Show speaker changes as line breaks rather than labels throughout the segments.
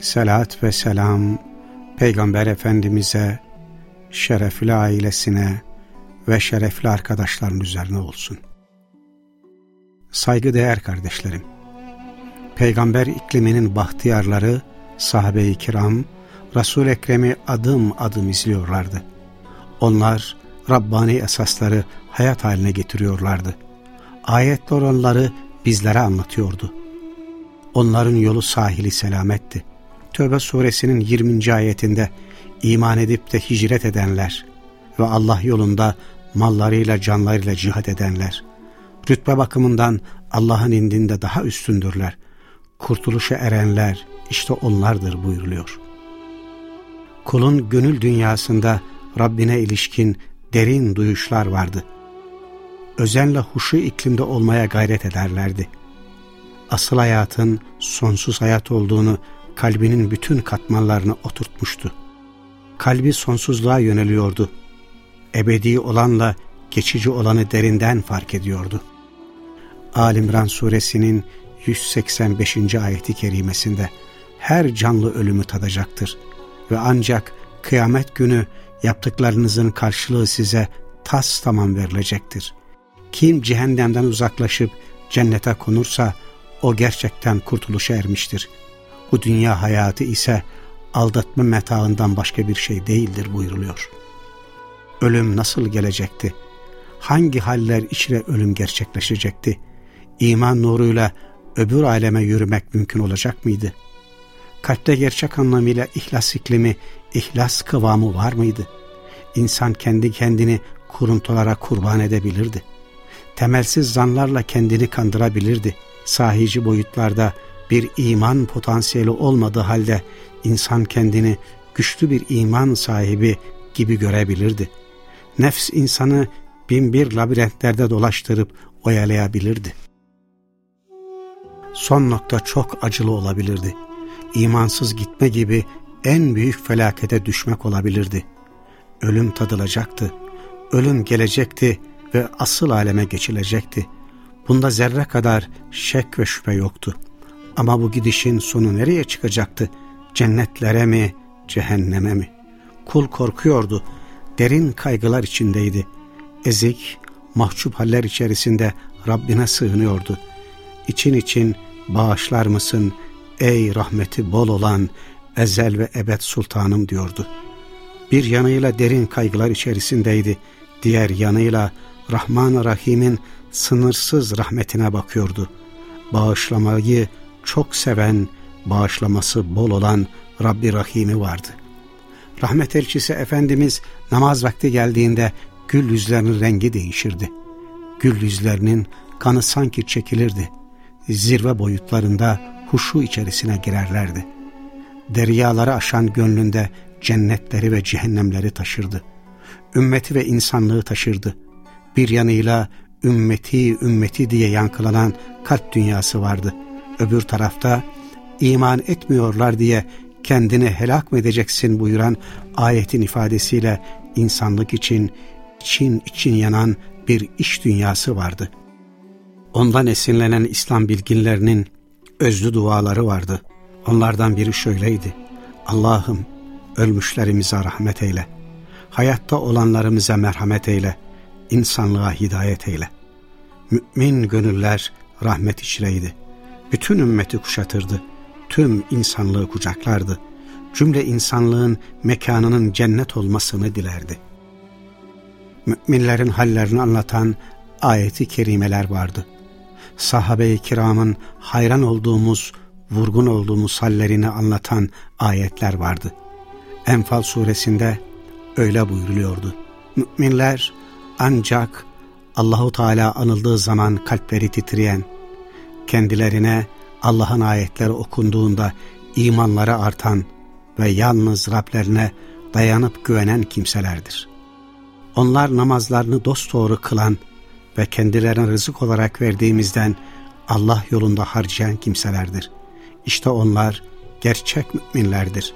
Selat ve selam Peygamber Efendimiz'e, şerefli ailesine ve şerefli arkadaşların üzerine olsun. Saygıdeğer kardeşlerim, Peygamber ikliminin bahtiyarları, sahabe-i kiram, Resul-i Ekrem'i adım adım izliyorlardı. Onlar Rabbani esasları hayat haline getiriyorlardı. Ayetler onları bizlere anlatıyordu. Onların yolu sahili selametti. Tövbe suresinin 20. ayetinde iman edip de hicret edenler ve Allah yolunda mallarıyla canlarıyla cihat edenler, rütbe bakımından Allah'ın indinde daha üstündürler. Kurtuluşa erenler işte onlardır buyuruluyor. Kulun gönül dünyasında Rabbine ilişkin derin duyuşlar vardı. Özenle huşu iklimde olmaya gayret ederlerdi. Asıl hayatın sonsuz hayat olduğunu kalbinin bütün katmanlarına oturtmuştu. Kalbi sonsuzluğa yöneliyordu. Ebedi olanla geçici olanı derinden fark ediyordu. Alimran suresinin 185. ayeti kerimesinde her canlı ölümü tadacaktır ve ancak kıyamet günü yaptıklarınızın karşılığı size tas tamam verilecektir. Kim cehennemden uzaklaşıp cennete konursa o gerçekten kurtuluşa ermiştir. Bu dünya hayatı ise aldatma metaından başka bir şey değildir buyuruluyor. Ölüm nasıl gelecekti? Hangi haller içre ölüm gerçekleşecekti? İman nuruyla öbür aleme yürümek mümkün olacak mıydı? Kalpte gerçek anlamıyla ihlas iklimi, ihlas kıvamı var mıydı? İnsan kendi kendini kuruntulara kurban edebilirdi. Temelsiz zanlarla kendini kandırabilirdi. Sahici boyutlarda bir iman potansiyeli olmadığı halde insan kendini güçlü bir iman sahibi gibi görebilirdi. Nefs insanı bin bir labirentlerde dolaştırıp oyalayabilirdi. Son nokta çok acılı olabilirdi. İmansız gitme gibi en büyük felakete düşmek olabilirdi. Ölüm tadılacaktı. Ölüm gelecekti ve asıl aleme geçilecekti. Bunda zerre kadar şek ve şüphe yoktu. Ama bu gidişin sonu nereye çıkacaktı? Cennetlere mi, cehenneme mi? Kul korkuyordu, derin kaygılar içindeydi. Ezik, mahcup haller içerisinde Rabbine sığınıyordu. İçin için bağışlar mısın ey rahmeti bol olan ezel ve ebed sultanım diyordu. Bir yanıyla derin kaygılar içerisindeydi, diğer yanıyla Rahman Rahim'in sınırsız rahmetine bakıyordu. Bağışlamayı çok seven, bağışlaması bol olan Rabbi Rahim'i vardı. Rahmet elçisi Efendimiz namaz vakti geldiğinde gül yüzlerinin rengi değişirdi. Gül yüzlerinin kanı sanki çekilirdi. Zirve boyutlarında huşu içerisine girerlerdi. Deryaları aşan gönlünde cennetleri ve cehennemleri taşırdı. Ümmeti ve insanlığı taşırdı. Bir yanıyla ümmeti ümmeti diye yankılanan kalp dünyası vardı. Öbür tarafta iman etmiyorlar diye kendini helak mı edeceksin buyuran ayetin ifadesiyle insanlık için için için yanan bir iş dünyası vardı. Ondan esinlenen İslam bilginlerinin özlü duaları vardı. Onlardan biri şöyleydi. Allah'ım ölmüşlerimize rahmet eyle. Hayatta olanlarımıza merhamet eyle. insanlığa hidayet eyle. Mümin gönüller rahmet içreydi. Bütün ümmeti kuşatırdı. Tüm insanlığı kucaklardı. Cümle insanlığın mekanının cennet olmasını dilerdi. Müminlerin hallerini anlatan ayeti kerimeler vardı. Sahabe-i kiramın hayran olduğumuz, vurgun olduğumuz hallerini anlatan ayetler vardı. Enfal suresinde öyle buyuruluyordu. Müminler ancak Allahu Teala anıldığı zaman kalpleri titreyen, kendilerine Allah'ın ayetleri okunduğunda imanları artan ve yalnız Rablerine dayanıp güvenen kimselerdir. Onlar namazlarını dosdoğru kılan ve kendilerine rızık olarak verdiğimizden Allah yolunda harcayan kimselerdir. İşte onlar gerçek müminlerdir.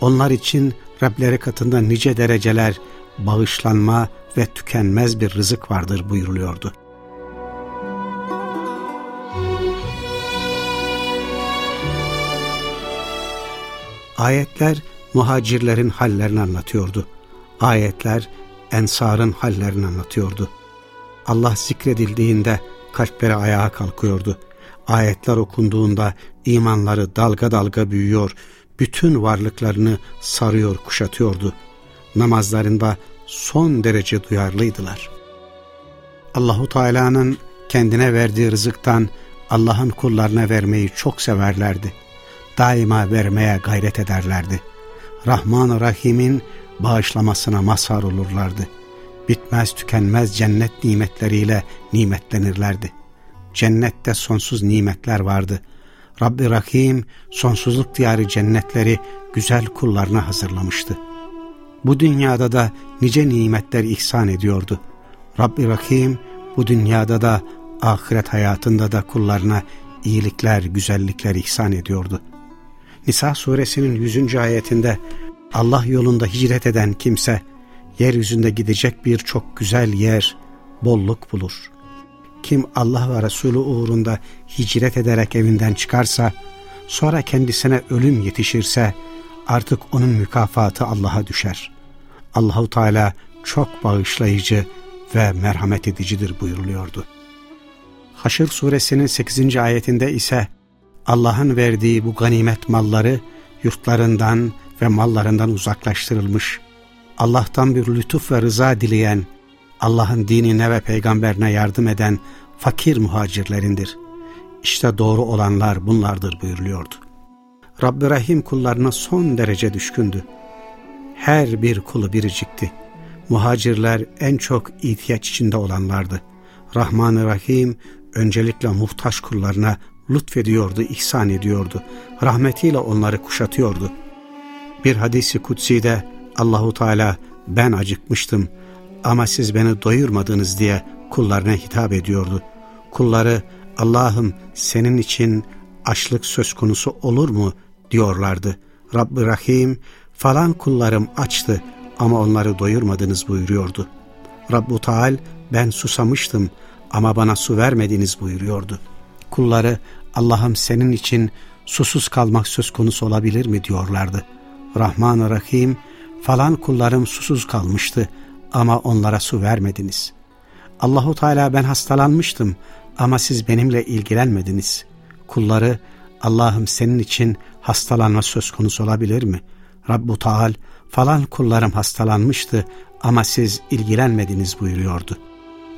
Onlar için Rableri katında nice dereceler, bağışlanma ve tükenmez bir rızık vardır buyuruluyordu. Ayetler muhacirlerin hallerini anlatıyordu. Ayetler ensarın hallerini anlatıyordu. Allah zikredildiğinde kalpleri ayağa kalkıyordu. Ayetler okunduğunda imanları dalga dalga büyüyor, bütün varlıklarını sarıyor, kuşatıyordu. Namazlarında son derece duyarlıydılar. Allahu Teala'nın kendine verdiği rızıktan Allah'ın kullarına vermeyi çok severlerdi. Daima vermeye gayret ederlerdi. Rahman Rahim'in bağışlamasına mazhar olurlardı. Bitmez tükenmez cennet nimetleriyle nimetlenirlerdi. Cennette sonsuz nimetler vardı. Rabbi Rahim sonsuzluk diyarı cennetleri güzel kullarına hazırlamıştı. Bu dünyada da nice nimetler ihsan ediyordu. Rabbi Rahim bu dünyada da ahiret hayatında da kullarına iyilikler, güzellikler ihsan ediyordu. Nisa suresinin 100. ayetinde Allah yolunda hicret eden kimse yeryüzünde gidecek bir çok güzel yer, bolluk bulur. Kim Allah ve Resulü uğrunda hicret ederek evinden çıkarsa, sonra kendisine ölüm yetişirse, artık onun mükafatı Allah'a düşer. Allahu Teala çok bağışlayıcı ve merhamet edicidir buyuruluyordu. Haşr suresinin 8. ayetinde ise Allah'ın verdiği bu ganimet malları yurtlarından ve mallarından uzaklaştırılmış, Allah'tan bir lütuf ve rıza dileyen, Allah'ın dinine ve peygamberine yardım eden fakir muhacirlerindir. İşte doğru olanlar bunlardır buyuruluyordu. Rabbi Rahim kullarına son derece düşkündü. Her bir kulu biricikti. Muhacirler en çok ihtiyaç içinde olanlardı. Rahman-ı Rahim öncelikle muhtaç kullarına lütfediyordu, ihsan ediyordu. Rahmetiyle onları kuşatıyordu. Bir hadisi kutsi'de Allahu Teala ben acıkmıştım ama siz beni doyurmadınız diye kullarına hitap ediyordu. Kulları Allah'ım senin için açlık söz konusu olur mu diyorlardı. Rabbi Rahim falan kullarım açtı ama onları doyurmadınız buyuruyordu. Rabbu Teal ben susamıştım ama bana su vermediniz buyuruyordu. Kulları Allah'ım senin için susuz kalmak söz konusu olabilir mi diyorlardı. Rahman-ı Rahim falan kullarım susuz kalmıştı ama onlara su vermediniz. Allahu Teala ben hastalanmıştım ama siz benimle ilgilenmediniz. Kulları Allah'ım senin için hastalanma söz konusu olabilir mi? Rabbu Taal falan kullarım hastalanmıştı ama siz ilgilenmediniz buyuruyordu.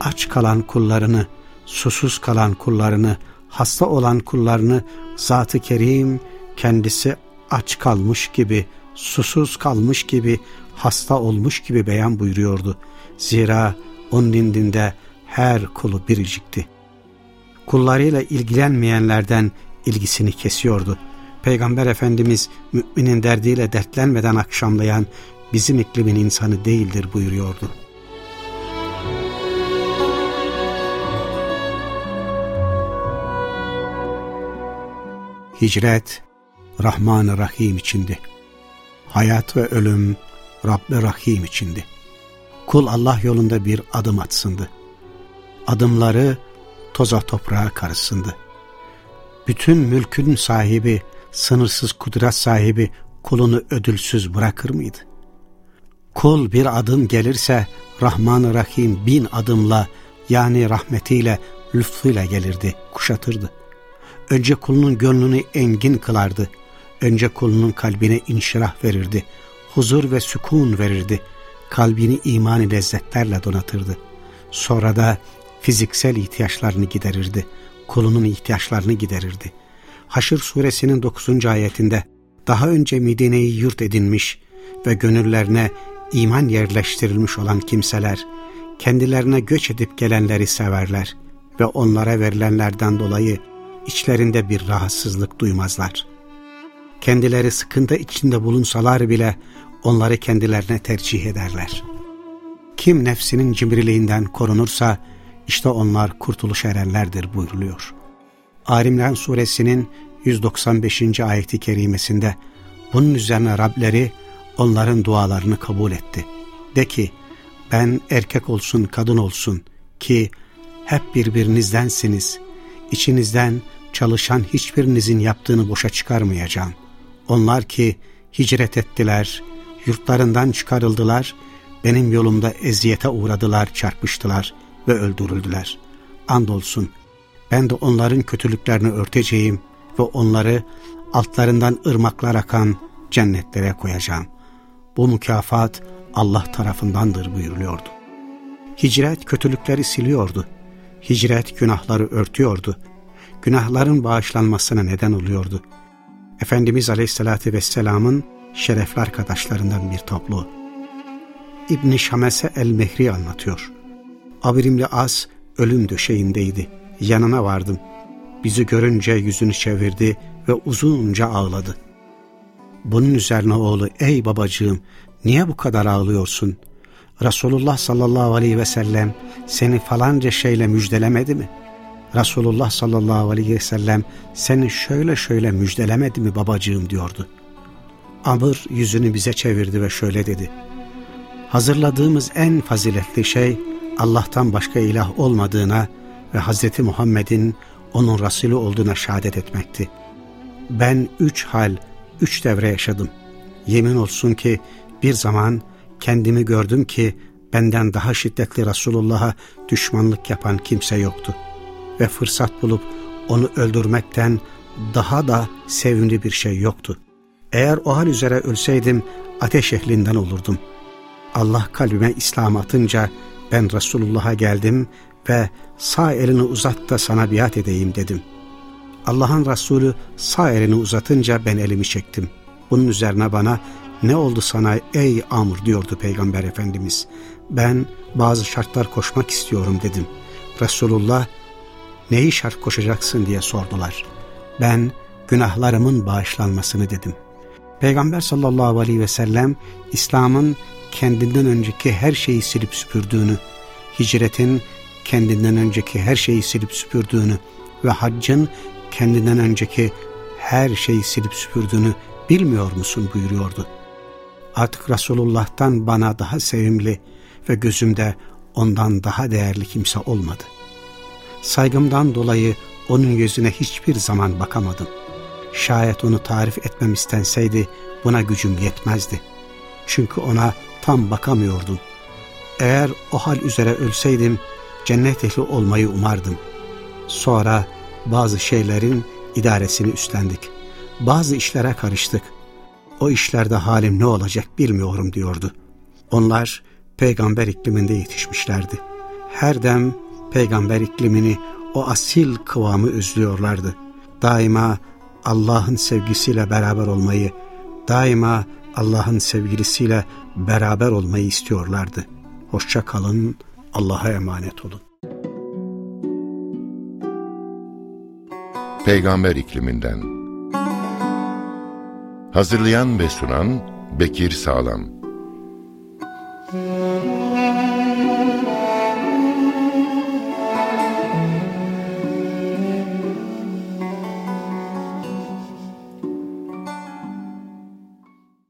Aç kalan kullarını, susuz kalan kullarını, hasta olan kullarını Zat-ı Kerim kendisi aç kalmış gibi, susuz kalmış gibi, hasta olmuş gibi beyan buyuruyordu. Zira onun indinde her kulu biricikti. Kullarıyla ilgilenmeyenlerden ilgisini kesiyordu. Peygamber Efendimiz müminin derdiyle dertlenmeden akşamlayan bizim iklimin insanı değildir buyuruyordu. Hicret, Rahman-ı Rahim içindi. Hayat ve ölüm, Rabb-i Rahim içindi. Kul Allah yolunda bir adım atsındı. Adımları toza toprağa karışsındı. Bütün mülkün sahibi, sınırsız kudret sahibi kulunu ödülsüz bırakır mıydı? Kul bir adım gelirse Rahman-ı Rahim bin adımla yani rahmetiyle, lütfuyla gelirdi, kuşatırdı. Önce kulunun gönlünü engin kılardı. Önce kulunun kalbine inşirah verirdi. Huzur ve sükun verirdi. Kalbini imani lezzetlerle donatırdı. Sonra da fiziksel ihtiyaçlarını giderirdi. Kulunun ihtiyaçlarını giderirdi. Haşr suresinin 9. ayetinde daha önce Medine'yi yurt edinmiş ve gönüllerine iman yerleştirilmiş olan kimseler kendilerine göç edip gelenleri severler ve onlara verilenlerden dolayı içlerinde bir rahatsızlık duymazlar. kendileri sıkıntı içinde bulunsalar bile onları kendilerine tercih ederler. Kim nefsinin cimriliğinden korunursa işte onlar kurtuluş erenlerdir buyruluyor. Alimran suresinin 195. ayeti kerimesinde bunun üzerine Rableri onların dualarını kabul etti. De ki ben erkek olsun kadın olsun ki hep birbirinizdensiniz. İçinizden çalışan hiçbirinizin yaptığını boşa çıkarmayacağım. Onlar ki hicret ettiler, yurtlarından çıkarıldılar, benim yolumda eziyete uğradılar, çarpıştılar ve öldürüldüler. Andolsun ben de onların kötülüklerini örteceğim ve onları altlarından ırmaklar akan cennetlere koyacağım. Bu mükafat Allah tarafındandır buyuruluyordu. Hicret kötülükleri siliyordu. Hicret günahları örtüyordu. Günahların bağışlanmasına neden oluyordu. Efendimiz Aleyhisselatü Vesselam'ın şerefli arkadaşlarından bir toplu. İbn-i Şamese el-Mehri anlatıyor. Abirimli As ölüm döşeğindeydi. Yanına vardım. Bizi görünce yüzünü çevirdi ve uzunca ağladı. Bunun üzerine oğlu ey babacığım niye bu kadar ağlıyorsun? Resulullah sallallahu aleyhi ve sellem seni falanca şeyle müjdelemedi mi? Resulullah sallallahu aleyhi ve sellem seni şöyle şöyle müjdelemedi mi babacığım diyordu. Amr yüzünü bize çevirdi ve şöyle dedi. Hazırladığımız en faziletli şey Allah'tan başka ilah olmadığına ve Hz. Muhammed'in onun Resulü olduğuna şehadet etmekti. Ben üç hal, üç devre yaşadım. Yemin olsun ki bir zaman kendimi gördüm ki benden daha şiddetli Resulullah'a düşmanlık yapan kimse yoktu. Ve fırsat bulup onu öldürmekten daha da sevimli bir şey yoktu. Eğer o hal üzere ölseydim ateş ehlinden olurdum. Allah kalbime İslam atınca ben Resulullah'a geldim ve sağ elini uzat da sana biat edeyim dedim. Allah'ın Resulü sağ elini uzatınca ben elimi çektim. Bunun üzerine bana ne oldu sana ey Amr diyordu Peygamber Efendimiz. Ben bazı şartlar koşmak istiyorum dedim. Resulullah neyi şart koşacaksın diye sordular. Ben günahlarımın bağışlanmasını dedim. Peygamber sallallahu aleyhi ve sellem İslam'ın kendinden önceki her şeyi silip süpürdüğünü, hicretin kendinden önceki her şeyi silip süpürdüğünü ve haccın kendinden önceki her şeyi silip süpürdüğünü bilmiyor musun buyuruyordu. Artık Resulullah'tan bana daha sevimli ve gözümde ondan daha değerli kimse olmadı. Saygımdan dolayı onun yüzüne hiçbir zaman bakamadım. Şayet onu tarif etmem istenseydi buna gücüm yetmezdi. Çünkü ona tam bakamıyordum. Eğer o hal üzere ölseydim cennet ehli olmayı umardım. Sonra bazı şeylerin idaresini üstlendik. Bazı işlere karıştık. O işlerde halim ne olacak bilmiyorum diyordu. Onlar peygamber ikliminde yetişmişlerdi. Her dem peygamber iklimini o asil kıvamı özlüyorlardı. Daima Allah'ın sevgisiyle beraber olmayı, daima Allah'ın sevgilisiyle beraber olmayı istiyorlardı. Hoşça kalın, Allah'a emanet olun.
Peygamber ikliminden Hazırlayan ve sunan Bekir Sağlam